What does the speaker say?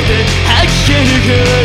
て吐き気抜く